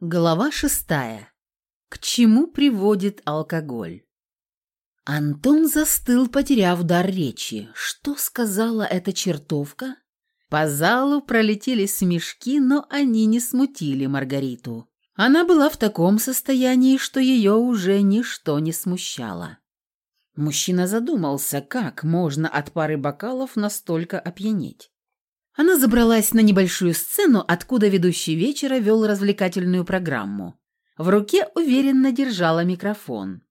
Глава шестая. К чему приводит алкоголь? Антон застыл, потеряв дар речи. Что сказала эта чертовка? По залу пролетели смешки, но они не смутили Маргариту. Она была в таком состоянии, что ее уже ничто не смущало. Мужчина задумался, как можно от пары бокалов настолько опьянеть. Она забралась на небольшую сцену, откуда ведущий вечера вел развлекательную программу. В руке уверенно держала микрофон.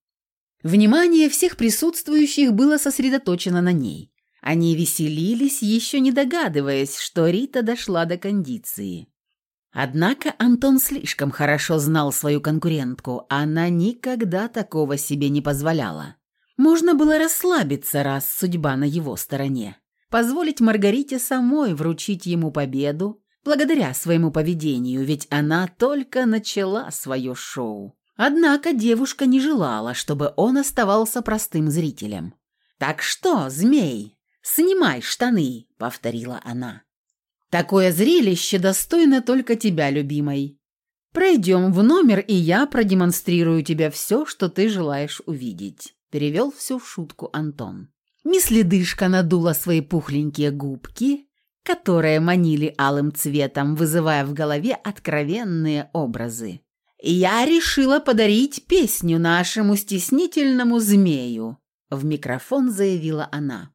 Внимание всех присутствующих было сосредоточено на ней. Они веселились, еще не догадываясь, что Рита дошла до кондиции. Однако Антон слишком хорошо знал свою конкурентку, она никогда такого себе не позволяла. Можно было расслабиться, раз судьба на его стороне позволить Маргарите самой вручить ему победу благодаря своему поведению, ведь она только начала свое шоу. Однако девушка не желала, чтобы он оставался простым зрителем. «Так что, змей, снимай штаны», — повторила она. «Такое зрелище достойно только тебя, любимой. Пройдем в номер, и я продемонстрирую тебе все, что ты желаешь увидеть», — перевел все в шутку Антон. Мисс Ледышка надула свои пухленькие губки, которые манили алым цветом, вызывая в голове откровенные образы. «Я решила подарить песню нашему стеснительному змею», — в микрофон заявила она,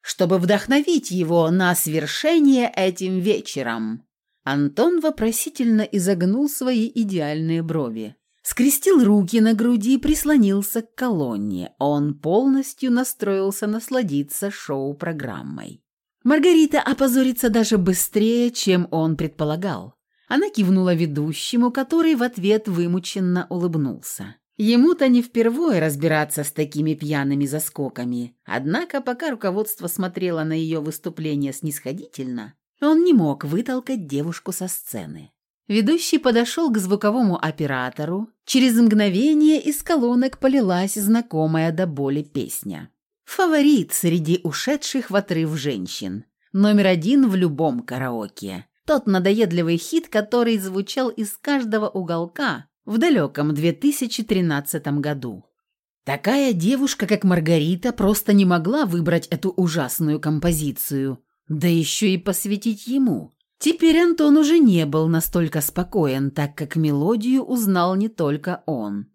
«чтобы вдохновить его на свершение этим вечером». Антон вопросительно изогнул свои идеальные брови. Скрестил руки на груди и прислонился к колонне. Он полностью настроился насладиться шоу-программой. Маргарита опозорится даже быстрее, чем он предполагал. Она кивнула ведущему, который в ответ вымученно улыбнулся. Ему-то не впервые разбираться с такими пьяными заскоками. Однако, пока руководство смотрело на ее выступление снисходительно, он не мог вытолкать девушку со сцены. Ведущий подошел к звуковому оператору. Через мгновение из колонок полилась знакомая до боли песня. Фаворит среди ушедших в отрыв женщин. Номер один в любом караоке. Тот надоедливый хит, который звучал из каждого уголка в далеком 2013 году. Такая девушка, как Маргарита, просто не могла выбрать эту ужасную композицию, да еще и посвятить ему. Теперь Антон уже не был настолько спокоен, так как мелодию узнал не только он.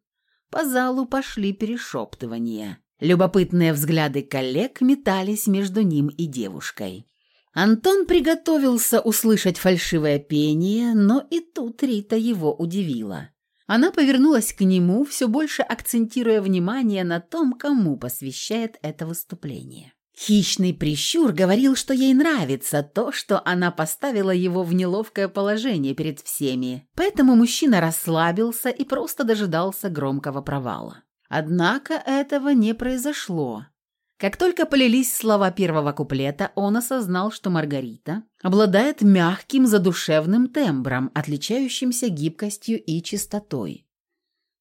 По залу пошли перешептывания. Любопытные взгляды коллег метались между ним и девушкой. Антон приготовился услышать фальшивое пение, но и тут Рита его удивила. Она повернулась к нему, все больше акцентируя внимание на том, кому посвящает это выступление. Хищный прищур говорил, что ей нравится то, что она поставила его в неловкое положение перед всеми, поэтому мужчина расслабился и просто дожидался громкого провала. Однако этого не произошло. Как только полились слова первого куплета, он осознал, что Маргарита обладает мягким задушевным тембром, отличающимся гибкостью и чистотой.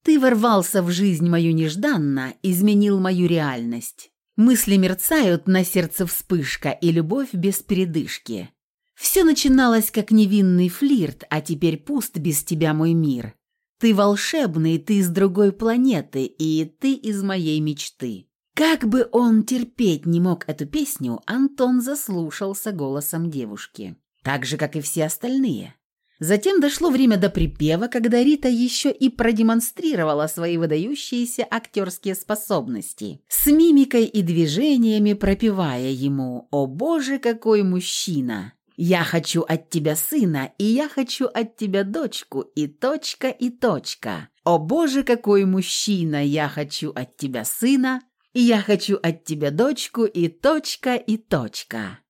«Ты ворвался в жизнь мою нежданно, изменил мою реальность». Мысли мерцают, на сердце вспышка и любовь без передышки. Все начиналось как невинный флирт, а теперь пуст без тебя мой мир. Ты волшебный, ты с другой планеты, и ты из моей мечты. Как бы он терпеть не мог эту песню, Антон заслушался голосом девушки. Так же, как и все остальные. Затем дошло время до припева, когда Рита еще и продемонстрировала свои выдающиеся актерские способности, с мимикой и движениями пропевая ему «О боже, какой мужчина!» «Я хочу от тебя сына, и я хочу от тебя дочку, и точка, и точка. О боже, какой мужчина! Я хочу от тебя сына, и я хочу от тебя дочку, и точка, и точка».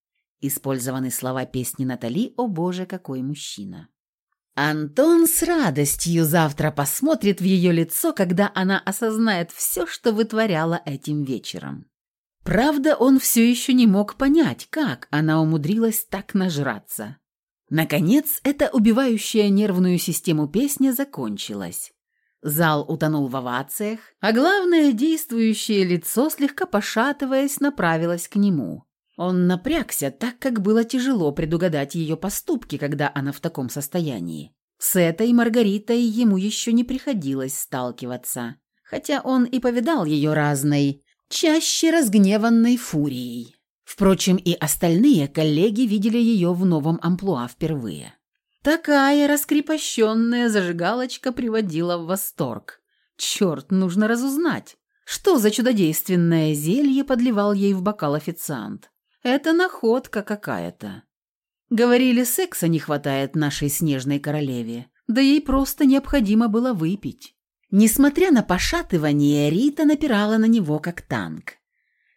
Использованы слова песни Натали «О боже, какой мужчина». Антон с радостью завтра посмотрит в ее лицо, когда она осознает все, что вытворяла этим вечером. Правда, он все еще не мог понять, как она умудрилась так нажраться. Наконец, эта убивающая нервную систему песня закончилась. Зал утонул в овациях, а главное действующее лицо, слегка пошатываясь, направилось к нему. Он напрягся, так как было тяжело предугадать ее поступки, когда она в таком состоянии. С этой Маргаритой ему еще не приходилось сталкиваться, хотя он и повидал ее разной, чаще разгневанной фурией. Впрочем, и остальные коллеги видели ее в новом амплуа впервые. Такая раскрепощенная зажигалочка приводила в восторг. Черт, нужно разузнать, что за чудодейственное зелье подливал ей в бокал официант. Это находка какая-то. Говорили, секса не хватает нашей снежной королеве, да ей просто необходимо было выпить. Несмотря на пошатывание, Рита напирала на него как танк.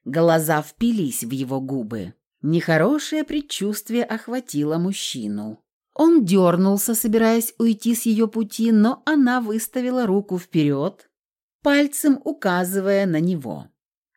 Глаза впились в его губы. Нехорошее предчувствие охватило мужчину. Он дернулся, собираясь уйти с ее пути, но она выставила руку вперед, пальцем указывая на него.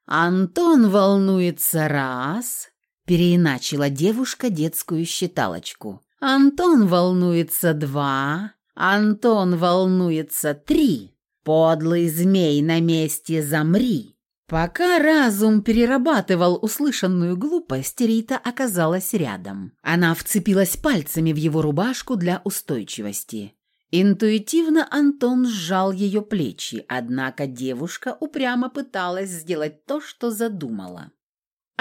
Антон волнуется раз, переиначила девушка детскую считалочку. Антон волнуется два, Антон волнуется три. «Подлый змей на месте замри!» Пока разум перерабатывал услышанную глупость, Рита оказалась рядом. Она вцепилась пальцами в его рубашку для устойчивости. Интуитивно Антон сжал ее плечи, однако девушка упрямо пыталась сделать то, что задумала.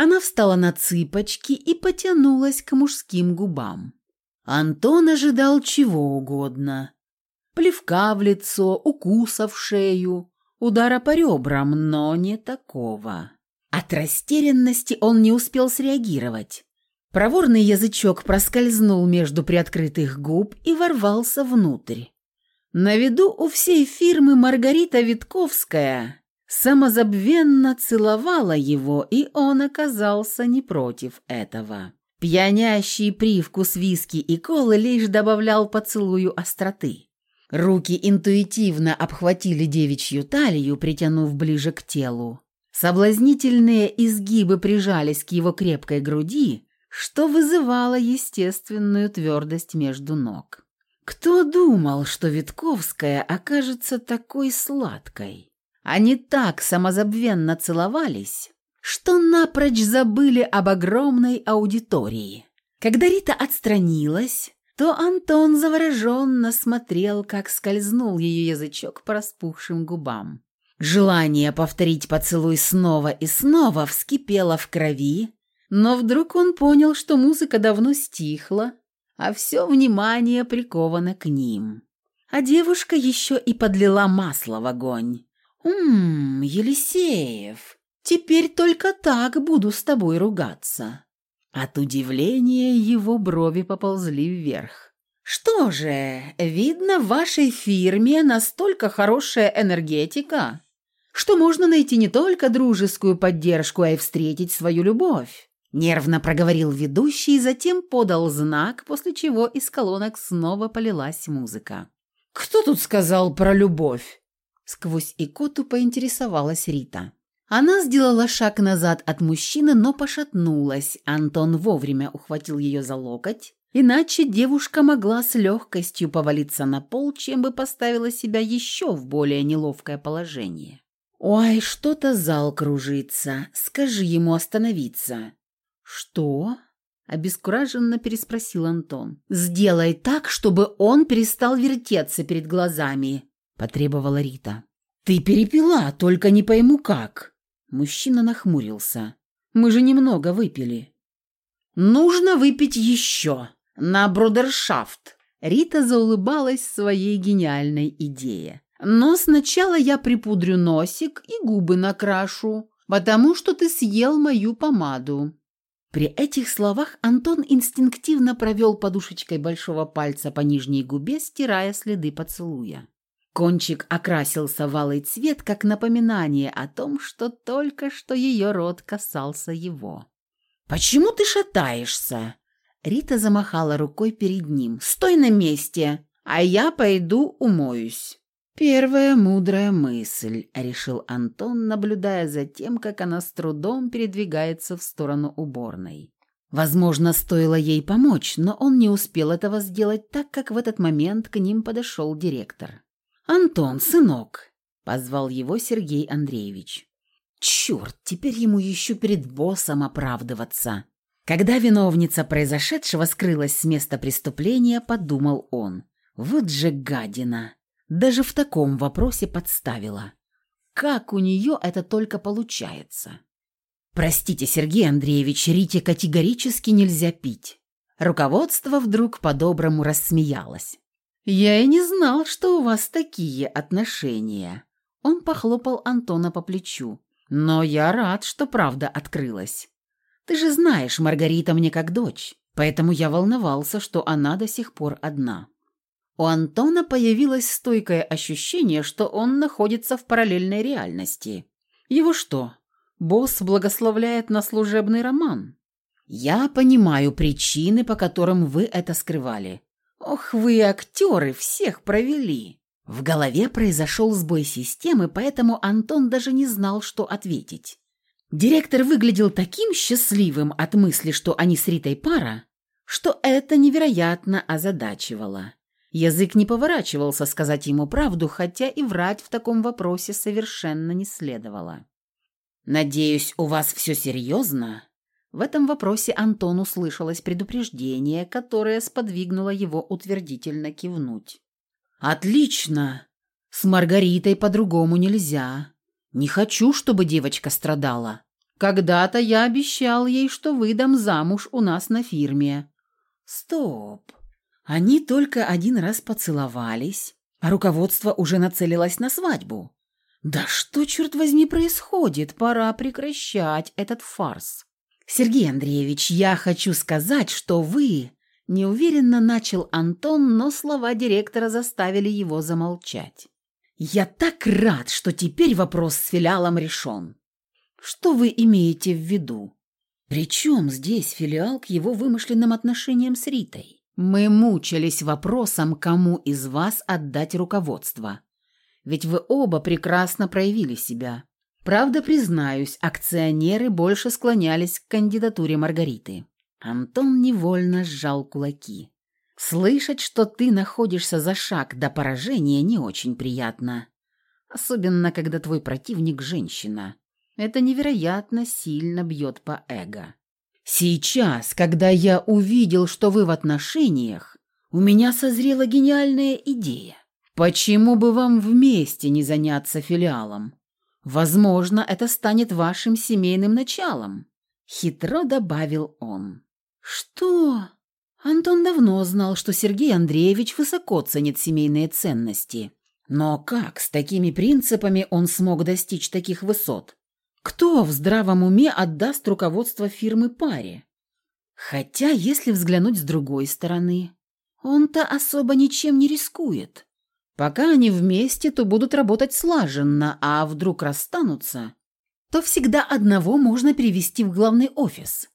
Она встала на цыпочки и потянулась к мужским губам. Антон ожидал чего угодно плевка в лицо, укуса в шею, удара по ребрам, но не такого. От растерянности он не успел среагировать. Проворный язычок проскользнул между приоткрытых губ и ворвался внутрь. На виду у всей фирмы Маргарита Витковская самозабвенно целовала его, и он оказался не против этого. Пьянящий привкус виски и колы лишь добавлял поцелую остроты. Руки интуитивно обхватили девичью талию, притянув ближе к телу. Соблазнительные изгибы прижались к его крепкой груди, что вызывало естественную твердость между ног. Кто думал, что Витковская окажется такой сладкой? Они так самозабвенно целовались, что напрочь забыли об огромной аудитории. Когда Рита отстранилась, то Антон завороженно смотрел, как скользнул ее язычок по распухшим губам. Желание повторить поцелуй снова и снова вскипело в крови, но вдруг он понял, что музыка давно стихла, а все внимание приковано к ним. А девушка еще и подлила масло в огонь. «Ммм, Елисеев, теперь только так буду с тобой ругаться». От удивления его брови поползли вверх. «Что же, видно, в вашей фирме настолько хорошая энергетика, что можно найти не только дружескую поддержку, а и встретить свою любовь». Нервно проговорил ведущий, затем подал знак, после чего из колонок снова полилась музыка. «Кто тут сказал про любовь?» Сквозь икоту поинтересовалась Рита. Она сделала шаг назад от мужчины, но пошатнулась. Антон вовремя ухватил ее за локоть, иначе девушка могла с легкостью повалиться на пол, чем бы поставила себя еще в более неловкое положение. «Ой, что-то зал кружится. Скажи ему остановиться». «Что?» – обескураженно переспросил Антон. «Сделай так, чтобы он перестал вертеться перед глазами», – потребовала Рита. «Ты перепила, только не пойму как». Мужчина нахмурился. «Мы же немного выпили». «Нужно выпить еще. На брудершафт». Рита заулыбалась своей гениальной идее. «Но сначала я припудрю носик и губы накрашу, потому что ты съел мою помаду». При этих словах Антон инстинктивно провел подушечкой большого пальца по нижней губе, стирая следы поцелуя. Кончик окрасился в алый цвет, как напоминание о том, что только что ее рот касался его. «Почему ты шатаешься?» Рита замахала рукой перед ним. «Стой на месте, а я пойду умоюсь». «Первая мудрая мысль», — решил Антон, наблюдая за тем, как она с трудом передвигается в сторону уборной. Возможно, стоило ей помочь, но он не успел этого сделать, так как в этот момент к ним подошел директор. «Антон, сынок!» – позвал его Сергей Андреевич. «Черт, теперь ему еще перед боссом оправдываться!» Когда виновница произошедшего скрылась с места преступления, подумал он. Вот же гадина. Даже в таком вопросе подставила. Как у нее это только получается? Простите, Сергей Андреевич, Рите категорически нельзя пить. Руководство вдруг по-доброму рассмеялось. «Я и не знал, что у вас такие отношения». Он похлопал Антона по плечу. «Но я рад, что правда открылась. Ты же знаешь, Маргарита мне как дочь, поэтому я волновался, что она до сих пор одна». У Антона появилось стойкое ощущение, что он находится в параллельной реальности. Его что, босс благословляет на служебный роман? Я понимаю причины, по которым вы это скрывали. Ох, вы, актеры, всех провели. В голове произошел сбой системы, поэтому Антон даже не знал, что ответить. Директор выглядел таким счастливым от мысли, что они с Ритой пара, что это невероятно озадачивало. Язык не поворачивался сказать ему правду, хотя и врать в таком вопросе совершенно не следовало. «Надеюсь, у вас все серьезно?» В этом вопросе Антону слышалось предупреждение, которое сподвигнуло его утвердительно кивнуть. «Отлично! С Маргаритой по-другому нельзя. Не хочу, чтобы девочка страдала. Когда-то я обещал ей, что выдам замуж у нас на фирме». «Стоп! Они только один раз поцеловались, а руководство уже нацелилось на свадьбу. Да что, черт возьми, происходит? Пора прекращать этот фарс. Сергей Андреевич, я хочу сказать, что вы... Неуверенно начал Антон, но слова директора заставили его замолчать. «Я так рад, что теперь вопрос с филиалом решен. Что вы имеете в виду? Причем здесь филиал к его вымышленным отношениям с Ритой? Мы мучились вопросом, кому из вас отдать руководство. Ведь вы оба прекрасно проявили себя. Правда, признаюсь, акционеры больше склонялись к кандидатуре Маргариты. Антон невольно сжал кулаки. Слышать, что ты находишься за шаг до поражения, не очень приятно. Особенно, когда твой противник – женщина. Это невероятно сильно бьет по эго. Сейчас, когда я увидел, что вы в отношениях, у меня созрела гениальная идея. Почему бы вам вместе не заняться филиалом? Возможно, это станет вашим семейным началом. Хитро добавил он. Что? Антон давно знал, что Сергей Андреевич высоко ценит семейные ценности. Но как с такими принципами он смог достичь таких высот? Кто в здравом уме отдаст руководство фирмы паре? Хотя, если взглянуть с другой стороны, он-то особо ничем не рискует. Пока они вместе, то будут работать слаженно, а вдруг расстанутся, то всегда одного можно перевести в главный офис.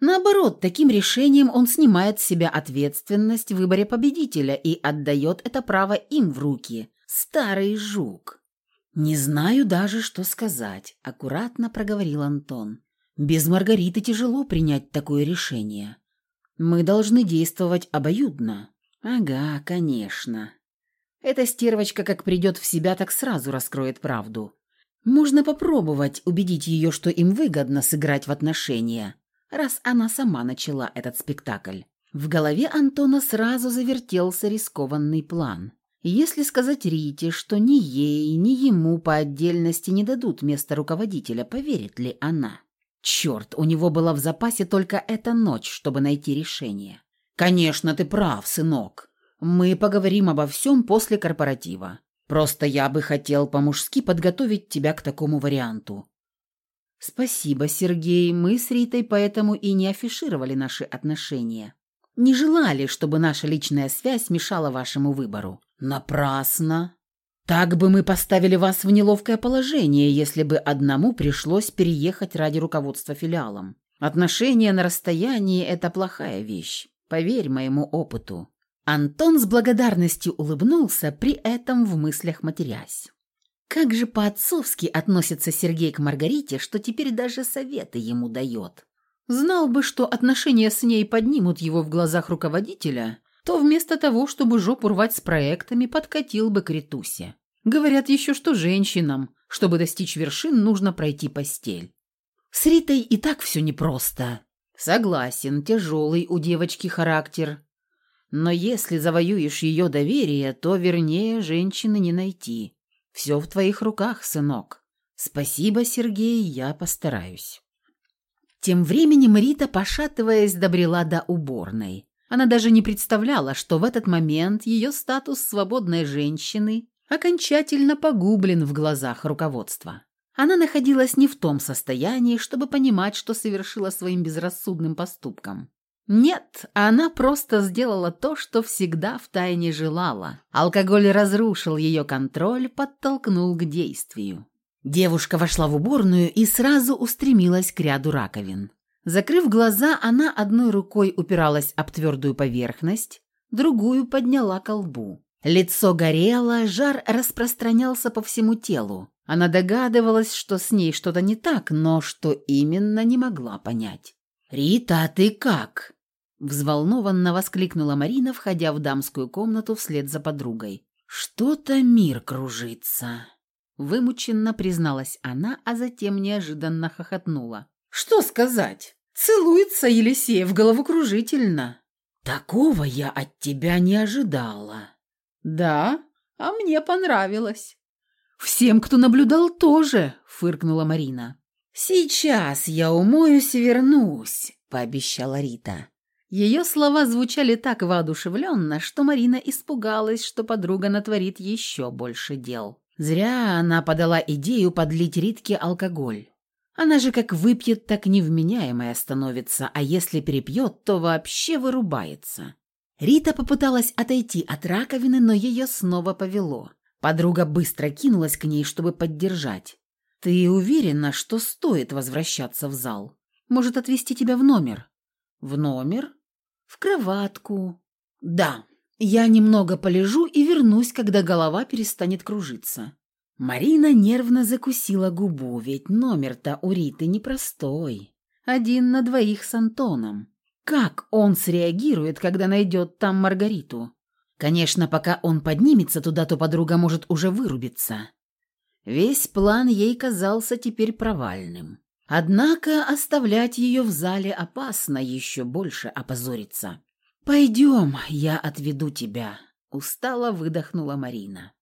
Наоборот, таким решением он снимает с себя ответственность в выборе победителя и отдает это право им в руки. Старый жук. «Не знаю даже, что сказать», — аккуратно проговорил Антон. «Без Маргариты тяжело принять такое решение. Мы должны действовать обоюдно». «Ага, конечно. Эта стервочка как придет в себя, так сразу раскроет правду. Можно попробовать убедить ее, что им выгодно сыграть в отношения, раз она сама начала этот спектакль». В голове Антона сразу завертелся рискованный план. Если сказать Рите, что ни ей, ни ему по отдельности не дадут место руководителя, поверит ли она? Черт, у него была в запасе только эта ночь, чтобы найти решение. «Конечно, ты прав, сынок. Мы поговорим обо всем после корпоратива. Просто я бы хотел по-мужски подготовить тебя к такому варианту». «Спасибо, Сергей. Мы с Ритой поэтому и не афишировали наши отношения. Не желали, чтобы наша личная связь мешала вашему выбору. Напрасно. Так бы мы поставили вас в неловкое положение, если бы одному пришлось переехать ради руководства филиалом. Отношения на расстоянии – это плохая вещь. Поверь моему опыту. Антон с благодарностью улыбнулся, при этом в мыслях матерясь. Как же по-отцовски относится Сергей к Маргарите, что теперь даже советы ему дает. Знал бы, что отношения с ней поднимут его в глазах руководителя, то вместо того, чтобы жопу рвать с проектами, подкатил бы к Ритусе. Говорят еще, что женщинам, чтобы достичь вершин, нужно пройти постель. С Ритой и так все непросто. Согласен, тяжелый у девочки характер. Но если завоюешь ее доверие, то вернее женщины не найти. Все в твоих руках, сынок. Спасибо, Сергей, я постараюсь. Тем временем Рита, пошатываясь, добрела до уборной. Она даже не представляла, что в этот момент ее статус свободной женщины окончательно погублен в глазах руководства. Она находилась не в том состоянии, чтобы понимать, что совершила своим безрассудным поступком. Нет, она просто сделала то, что всегда втайне желала. Алкоголь разрушил ее контроль, подтолкнул к действию. Девушка вошла в уборную и сразу устремилась к ряду раковин. Закрыв глаза, она одной рукой упиралась об твердую поверхность, другую подняла колбу. Лицо горело, жар распространялся по всему телу. Она догадывалась, что с ней что-то не так, но что именно не могла понять. «Рита, ты как?» Взволнованно воскликнула Марина, входя в дамскую комнату вслед за подругой. «Что-то мир кружится», — вымученно призналась она, а затем неожиданно хохотнула. «Что сказать? Целуется Елисеев головокружительно». «Такого я от тебя не ожидала». «Да, а мне понравилось». «Всем, кто наблюдал, тоже», — фыркнула Марина. «Сейчас я умоюсь и вернусь», — пообещала Рита. Ее слова звучали так воодушевленно, что Марина испугалась, что подруга натворит еще больше дел. Зря она подала идею подлить Ритке алкоголь. Она же как выпьет, так невменяемая становится, а если перепьет, то вообще вырубается. Рита попыталась отойти от раковины, но ее снова повело. Подруга быстро кинулась к ней, чтобы поддержать. «Ты уверена, что стоит возвращаться в зал? Может, отвезти тебя в номер?» «В номер?» «В кроватку». «Да, я немного полежу и вернусь, когда голова перестанет кружиться». Марина нервно закусила губу, ведь номер-то у Риты непростой. Один на двоих с Антоном. Как он среагирует, когда найдет там Маргариту? Конечно, пока он поднимется туда, то подруга может уже вырубиться. Весь план ей казался теперь провальным. Однако оставлять ее в зале опасно еще больше опозориться. «Пойдем, я отведу тебя», — устало выдохнула Марина.